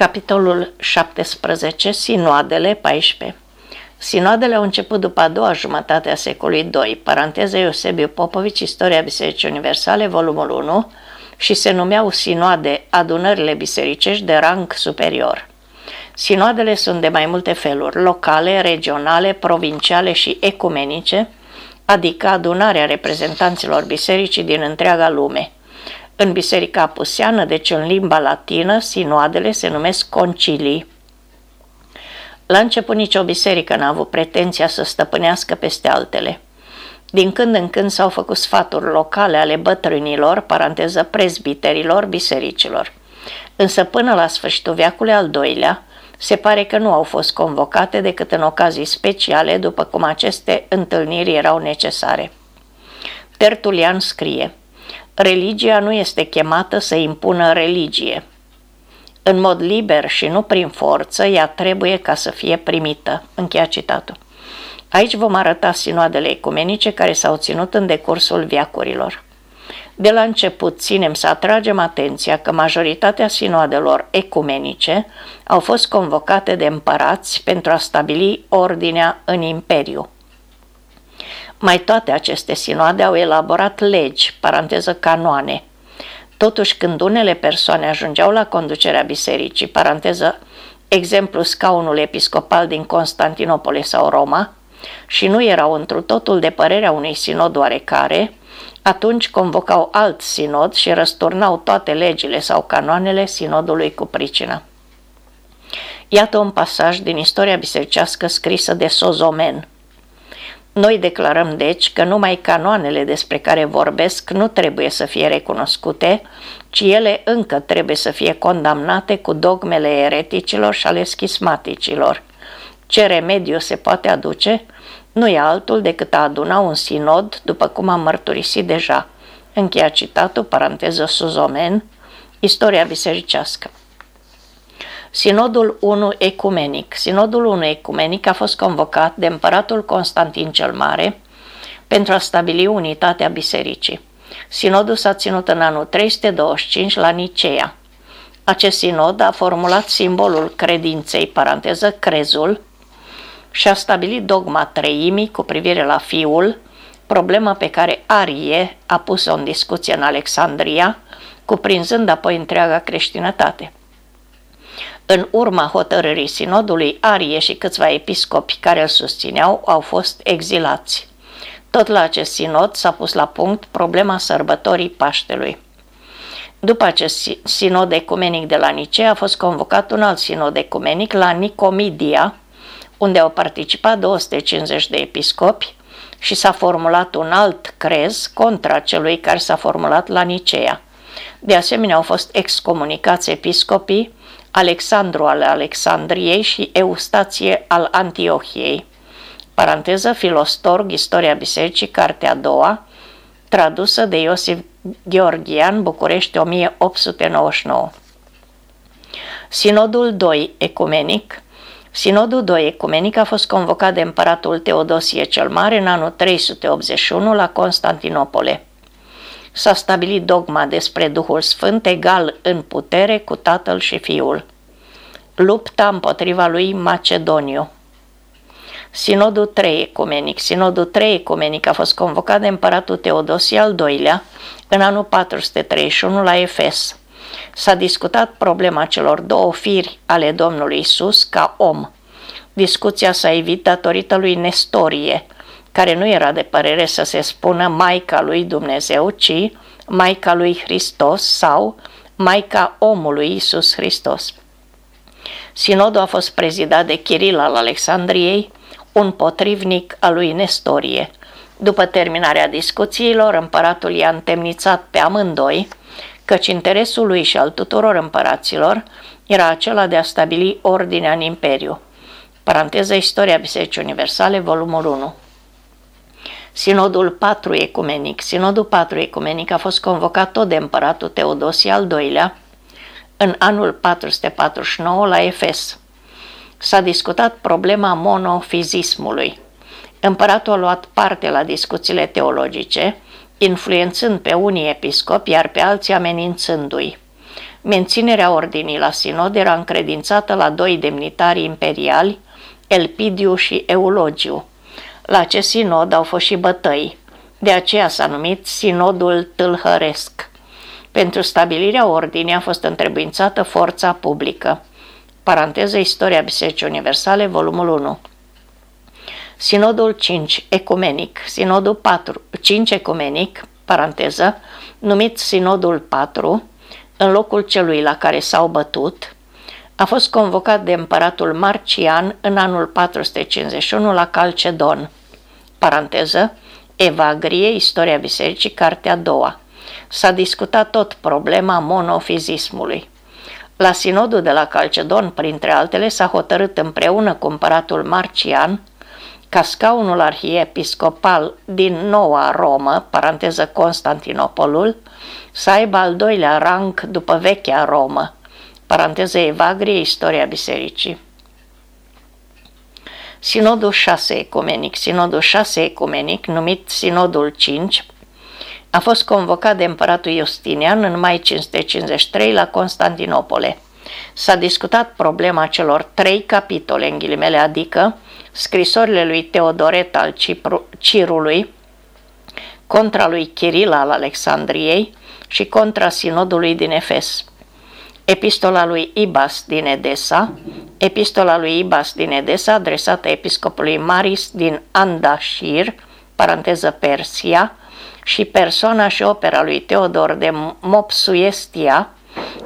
Capitolul 17. Sinoadele 14 Sinoadele au început după a doua jumătate a secolului II, paranteză Eusebiu Popovici, Istoria Bisericii Universale, volumul 1, și se numeau sinoade adunările bisericești de rang superior. Sinoadele sunt de mai multe feluri, locale, regionale, provinciale și ecumenice, adică adunarea reprezentanților bisericii din întreaga lume – în biserica apuseană, deci în limba latină, sinoadele se numesc concilii. La început nicio biserică n-a avut pretenția să stăpânească peste altele. Din când în când s-au făcut sfaturi locale ale bătrânilor, paranteză prezbiterilor, bisericilor. Însă până la sfârșitul veacului al doilea, se pare că nu au fost convocate decât în ocazii speciale, după cum aceste întâlniri erau necesare. Tertulian scrie – Religia nu este chemată să impună religie. În mod liber și nu prin forță, ea trebuie ca să fie primită. Încheia citatul. Aici vom arăta sinoadele ecumenice care s-au ținut în decursul viacurilor. De la început ținem să atragem atenția că majoritatea sinoadelor ecumenice au fost convocate de împărați pentru a stabili ordinea în imperiu. Mai toate aceste sinoade au elaborat legi, paranteză canoane. Totuși, când unele persoane ajungeau la conducerea bisericii, paranteză exemplu scaunul episcopal din Constantinopole sau Roma, și nu erau întru totul de părerea unui sinod oarecare, atunci convocau alt sinod și răsturnau toate legile sau canoanele sinodului cu pricină. Iată un pasaj din istoria bisericească scrisă de Sozomen – noi declarăm deci că numai canoanele despre care vorbesc nu trebuie să fie recunoscute, ci ele încă trebuie să fie condamnate cu dogmele ereticilor și ale schismaticilor. Ce remediu se poate aduce? Nu e altul decât a aduna un sinod, după cum am mărturisit deja. Încheia citatul, paranteză Suzomen, Istoria bisericească. Sinodul 1 Ecumenic. Sinodul 1 Ecumenic a fost convocat de împăratul Constantin cel Mare pentru a stabili unitatea bisericii. Sinodul s-a ținut în anul 325 la Nicea. Acest sinod a formulat simbolul credinței, paranteză, crezul, și a stabilit dogma treimii cu privire la fiul, problema pe care Arie a pus-o în discuție în Alexandria, cuprinzând apoi întreaga creștinătate. În urma hotărârii sinodului, Arie și câțiva episcopi care îl susțineau au fost exilați. Tot la acest sinod s-a pus la punct problema sărbătorii Paștelui. După acest sinod ecumenic de la Nicea a fost convocat un alt sinod ecumenic la Nicomidia, unde au participat 250 de episcopi și s-a formulat un alt crez contra celui care s-a formulat la Nicea. De asemenea, au fost excomunicați episcopii Alexandru al Alexandriei și Eustație al Antiohiei. Paranteză Filostorg, Istoria Bisericii, cartea a doua, tradusă de Iosif Gheorghian, București 1899. Sinodul 2 ecumenic Sinodul 2 ecumenic a fost convocat de împăratul Teodosie cel Mare în anul 381 la Constantinopole s-a stabilit dogma despre Duhul Sfânt egal în putere cu Tatăl și Fiul. Lupta împotriva lui Macedoniu. Sinodul 3 ecumenic. Sinodul 3 ecumenic a fost convocat de împăratul Teodosie al II-lea în anul 431 la Efes. S-a discutat problema celor două firi ale Domnului Isus ca om. Discuția s-a evit datorită lui Nestorie, care nu era de părere să se spună Maica lui Dumnezeu, ci Maica lui Hristos sau Maica omului Isus Hristos. Sinodul a fost prezidat de Chiril al Alexandriei, un potrivnic al lui Nestorie. După terminarea discuțiilor, împăratul i-a întemnițat pe amândoi, căci interesul lui și al tuturor împăraților era acela de a stabili ordinea în imperiu. Paranteză Istoria Bisericii Universale, volumul 1. Sinodul 4 ecumenic. Sinodul 4 ecumenic a fost convocat tot de împăratul Teodosie al II-lea în anul 449 la Efes. S-a discutat problema monofizismului. Împăratul a luat parte la discuțiile teologice, influențând pe unii episcopi, iar pe alții amenințându-i. Menținerea ordinii la sinod era încredințată la doi demnitari imperiali, Elpidiu și Eulogiu. La acest sinod au fost și bătăi, de aceea s-a numit Sinodul Tâlhăresc. Pentru stabilirea ordinii a fost întrebuințată forța publică. Paranteză Istoria Bisericii Universale, volumul 1. Sinodul 5, ecumenic, sinodul 4, 5 ecumenic, paranteză, numit sinodul 4, în locul celui la care s-au bătut, a fost convocat de împăratul Marcian în anul 451 la Calcedon. Paranteză, Evagrie, Istoria Bisericii, Cartea a doua. S-a discutat tot problema monofizismului. La sinodul de la Calcedon, printre altele, s-a hotărât împreună cu împăratul Marcian ca scaunul arhiepiscopal din Noua Romă, paranteză Constantinopolul, să aibă al doilea rang după vechea Romă, paranteză Evagrie, Istoria Bisericii. Sinodul 6 ecumenic, Sinodul 6 ecumenic, numit Sinodul 5, a fost convocat de împăratul Justinian în mai 553 la Constantinopole. S-a discutat problema celor trei capitole, în ghilimele, adică scrisorile lui Teodoret al Cipru, Cirului, contra lui Chiril al Alexandriei și contra sinodului din Efes. Epistola lui Ibas din Edesa, epistola lui Ibas din Edesa adresată episcopului Maris din Andashir, paranteză Persia, și persoana și opera lui Teodor de Mopsuestia,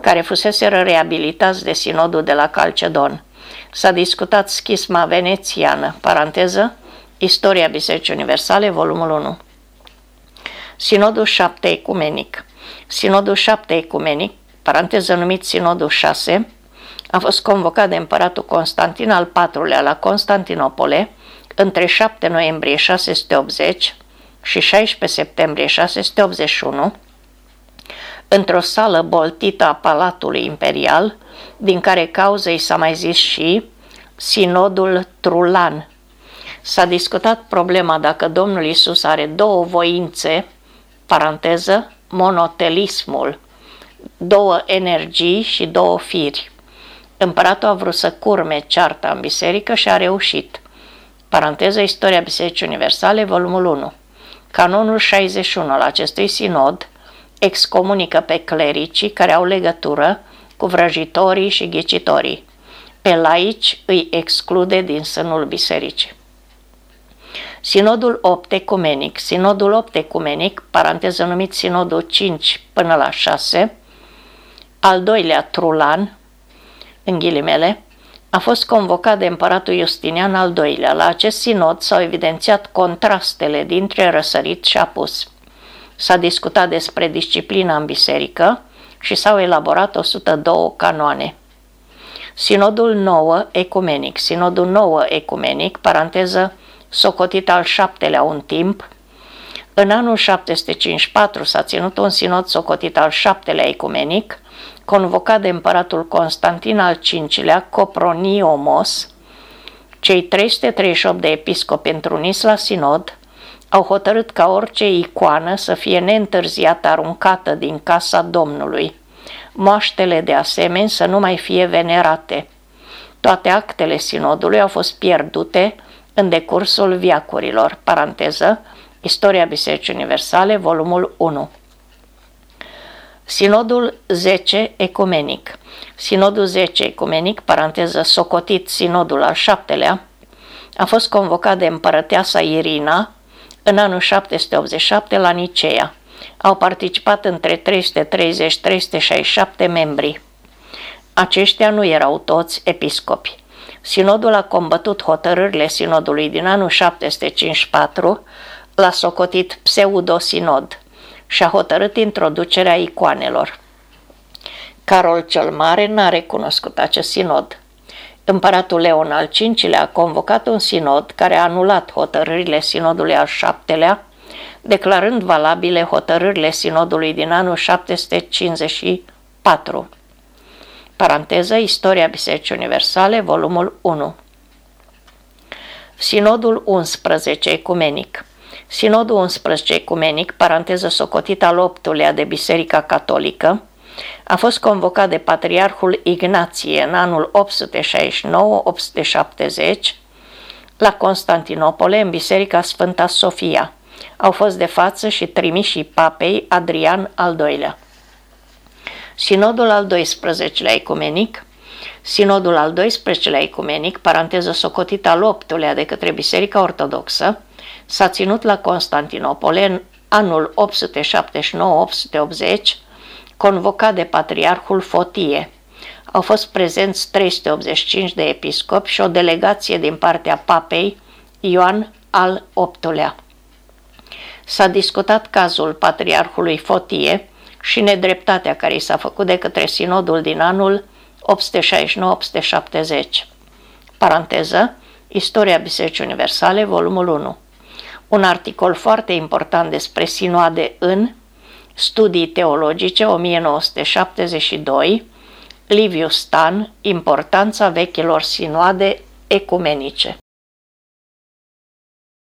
care fuseseră reabilitați de sinodul de la Calcedon. S-a discutat schisma venețiană, paranteză, Istoria Bisericii Universale, volumul 1. Sinodul 7 ecumenic. Sinodul 7 ecumenic, paranteză numit Sinodul 6, a fost convocat de împăratul Constantin al IV-lea la Constantinopole între 7 noiembrie 680 și 16 septembrie 681 într-o sală boltită a Palatului Imperial, din care cauză i s-a mai zis și Sinodul Trulan. S-a discutat problema dacă Domnul Isus are două voințe, paranteză, monotelismul, două energii și două firi. Împăratul a vrut să curme cearta în biserică și a reușit. Paranteză Istoria Bisericii Universale, volumul 1. Canonul 61 al acestui sinod excomunică pe clericii care au legătură cu vrăjitorii și ghicitorii. Pe laici îi exclude din sânul bisericii. Sinodul 8 ecumenic, Sinodul 8 ecumenic, paranteză numit Sinodul 5 până la 6, al doilea Trulan, în ghilimele, a fost convocat de împăratul Justinian al II-lea. La acest sinod s-au evidențiat contrastele dintre răsărit și apus. S-a discutat despre disciplina în biserică și s-au elaborat 102 canoane. Sinodul 9 ecumenic, sinodul 9 ecumenic, paranteză, socotit al șaptelea un timp, în anul 754 s-a ținut un sinod socotit al șaptelea ecumenic, convocat de împăratul Constantin al V-lea, Coproniomos, cei 338 de episcopi întruniți la sinod au hotărât ca orice icoană să fie neîntârziat aruncată din casa Domnului, moaștele de asemenea să nu mai fie venerate. Toate actele sinodului au fost pierdute în decursul viacurilor. Paranteză, Istoria Bisericii Universale, volumul 1. Sinodul 10 ecumenic. Sinodul 10 ecumenic, paranteză socotit sinodul al șaptelea, a fost convocat de împărăteasa Irina în anul 787 la Nicea. Au participat între 330-367 membri. Aceștia nu erau toți episcopi. Sinodul a combătut hotărârile sinodului din anul 754, l-a socotit pseudosinod și a hotărât introducerea icoanelor. Carol cel Mare n-a recunoscut acest sinod. Împăratul Leon al V-lea a convocat un sinod care a anulat hotărârile sinodului al VII-lea, declarând valabile hotărârile sinodului din anul 754. Paranteză Istoria Bisericii Universale, volumul 1. Sinodul 11 ecumenic Sinodul 11 ecumenic, paranteză socotit al optulea de Biserica Catolică, A fost convocat de patriarhul Ignație în anul 869-870 la Constantinopole, în Biserica Sfânta Sofia. Au fost de față și trimișii papei Adrian al II-lea. Sinodul al XII-lea ecumenic Sinodul al XII-lea ecumenic, paranteză socotit al VIII-lea de către Biserica Ortodoxă, s-a ținut la Constantinopole în anul 879-880, convocat de patriarhul Fotie. Au fost prezenți 385 de episcopi și o delegație din partea papei Ioan al VIII-lea. S-a discutat cazul patriarhului Fotie și nedreptatea care i s-a făcut de către sinodul din anul 869-870. Paranteză, Istoria Bisericii Universale, volumul 1. Un articol foarte important despre sinoade în Studii teologice 1972, Liviu Stan, Importanța vechilor sinoade ecumenice.